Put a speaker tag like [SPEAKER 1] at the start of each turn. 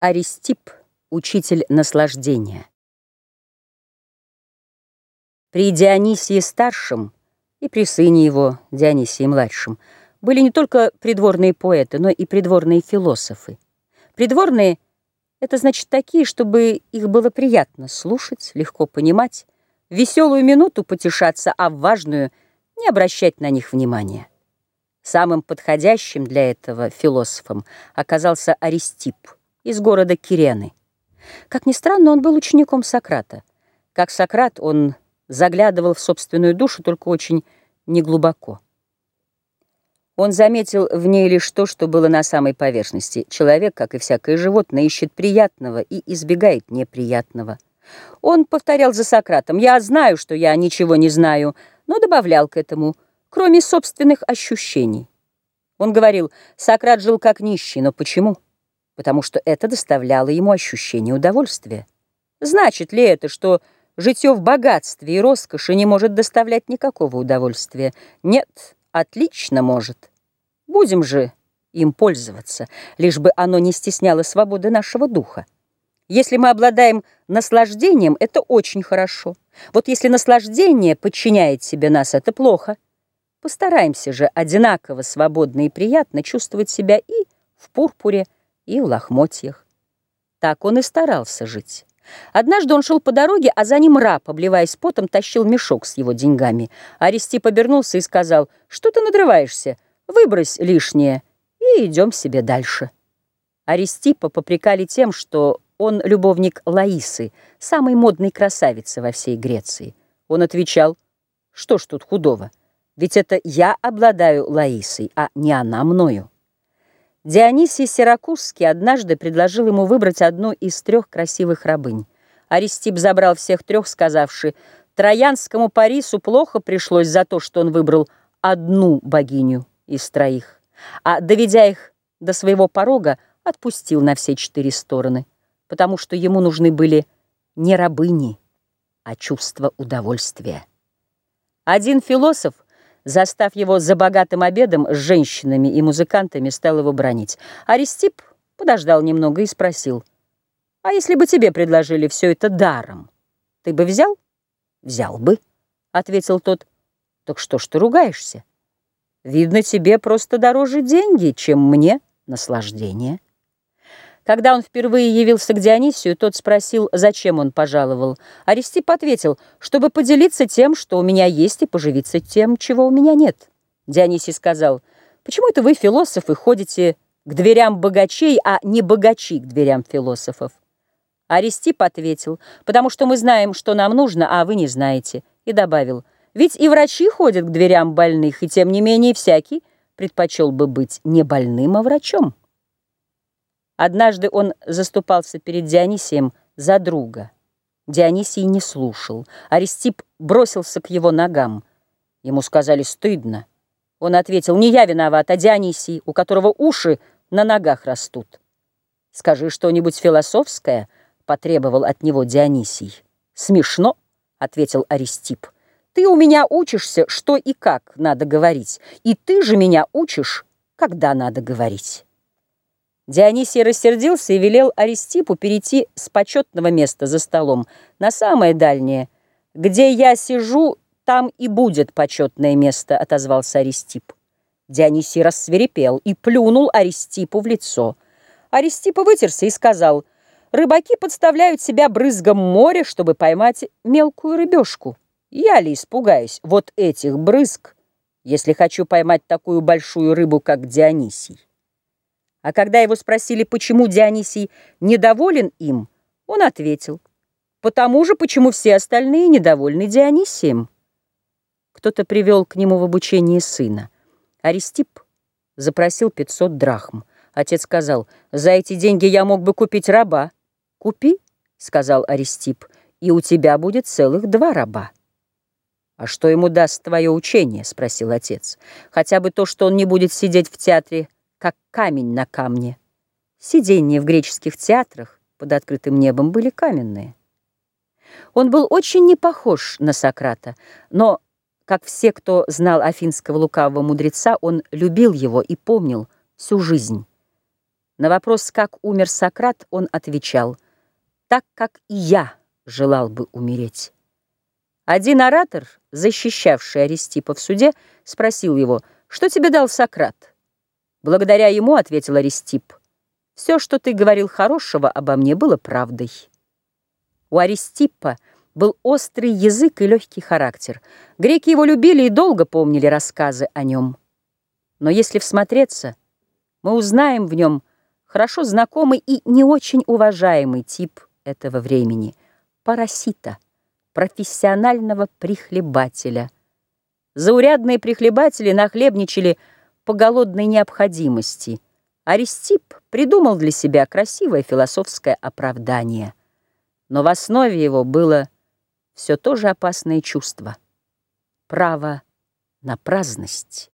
[SPEAKER 1] Аристип, учитель наслаждения. При Дионисии старшем и при сыне его, Дионисии младшем, были не только придворные поэты, но и придворные философы. Придворные — это значит такие, чтобы их было приятно слушать, легко понимать, в веселую минуту потешаться, а в важную — не обращать на них внимания. Самым подходящим для этого философом оказался Аристип — из города Кирены. Как ни странно, он был учеником Сократа. Как Сократ, он заглядывал в собственную душу, только очень неглубоко. Он заметил в ней лишь то, что было на самой поверхности. Человек, как и всякое животное, ищет приятного и избегает неприятного. Он повторял за Сократом «Я знаю, что я ничего не знаю», но добавлял к этому «кроме собственных ощущений». Он говорил «Сократ жил как нищий, но почему?» Потому что это доставляло ему ощущение удовольствия. Значит ли это, что житье в богатстве и роскоши не может доставлять никакого удовольствия? Нет, отлично может. Будем же им пользоваться, лишь бы оно не стесняло свободы нашего духа. Если мы обладаем наслаждением, это очень хорошо. Вот если наслаждение подчиняет себе нас, это плохо. Постараемся же одинаково свободно и приятно чувствовать себя и в пурпуре, и в лохмотьях. Так он и старался жить. Однажды он шел по дороге, а за ним раб, обливаясь потом, тащил мешок с его деньгами. Аристип обернулся и сказал, что ты надрываешься, выбрось лишнее и идем себе дальше. Аристипа попрекали тем, что он любовник Лаисы, самой модной красавицы во всей Греции. Он отвечал, что ж тут худого, ведь это я обладаю Лаисой, а не она мною. Дионисий Сиракузский однажды предложил ему выбрать одну из трех красивых рабынь. Аристип забрал всех трех, сказавши, «Троянскому Парису плохо пришлось за то, что он выбрал одну богиню из троих, а, доведя их до своего порога, отпустил на все четыре стороны, потому что ему нужны были не рабыни, а чувство удовольствия. Один философ — Застав его за богатым обедом с женщинами и музыкантами, стал его бронить. Аристип подождал немного и спросил, «А если бы тебе предложили все это даром, ты бы взял?» «Взял бы», — ответил тот. «Так что ж ты ругаешься? Видно, тебе просто дороже деньги, чем мне наслаждение». Когда он впервые явился к Дионисию, тот спросил, зачем он пожаловал. Аристип ответил, чтобы поделиться тем, что у меня есть, и поживиться тем, чего у меня нет. Дионисий сказал, почему это вы, философы, ходите к дверям богачей, а не богачи к дверям философов? Аристип ответил, потому что мы знаем, что нам нужно, а вы не знаете. И добавил, ведь и врачи ходят к дверям больных, и тем не менее всякий предпочел бы быть не больным, а врачом. Однажды он заступался перед Дионисием за друга. Дионисий не слушал. Аристип бросился к его ногам. Ему сказали «стыдно». Он ответил «не я виноват, а Дионисий, у которого уши на ногах растут». «Скажи что-нибудь философское», — потребовал от него Дионисий. «Смешно», — ответил Аристип. «Ты у меня учишься, что и как надо говорить, и ты же меня учишь, когда надо говорить». Дионисий рассердился и велел Аристипу перейти с почетного места за столом на самое дальнее. «Где я сижу, там и будет почетное место», — отозвался Аристип. Дионисий рассверепел и плюнул Аристипу в лицо. Аристипа вытерся и сказал, «Рыбаки подставляют себя брызгом моря, чтобы поймать мелкую рыбешку. Я ли испугаюсь вот этих брызг, если хочу поймать такую большую рыбу, как Дионисий?» А когда его спросили, почему Дионисий недоволен им, он ответил, потому же, почему все остальные недовольны Дионисием. Кто-то привел к нему в обучение сына. Аристип запросил 500 драхм. Отец сказал, за эти деньги я мог бы купить раба. Купи, сказал Аристип, и у тебя будет целых два раба. «А что ему даст твое учение?» — спросил отец. «Хотя бы то, что он не будет сидеть в театре как камень на камне. Сиденья в греческих театрах под открытым небом были каменные. Он был очень не похож на Сократа, но, как все, кто знал афинского лукавого мудреца, он любил его и помнил всю жизнь. На вопрос, как умер Сократ, он отвечал, «Так, как и я желал бы умереть». Один оратор, защищавший Аристипа в суде, спросил его, «Что тебе дал Сократ?» «Благодаря ему», — ответил Аристип, «все, что ты говорил хорошего обо мне, было правдой». У Аристипа был острый язык и легкий характер. Греки его любили и долго помнили рассказы о нем. Но если всмотреться, мы узнаем в нем хорошо знакомый и не очень уважаемый тип этого времени – парасита, профессионального прихлебателя. Заурядные прихлебатели нахлебничали по голодной необходимости. Аристип придумал для себя красивое философское оправдание. Но в основе его было все то же опасное чувство – право на праздность.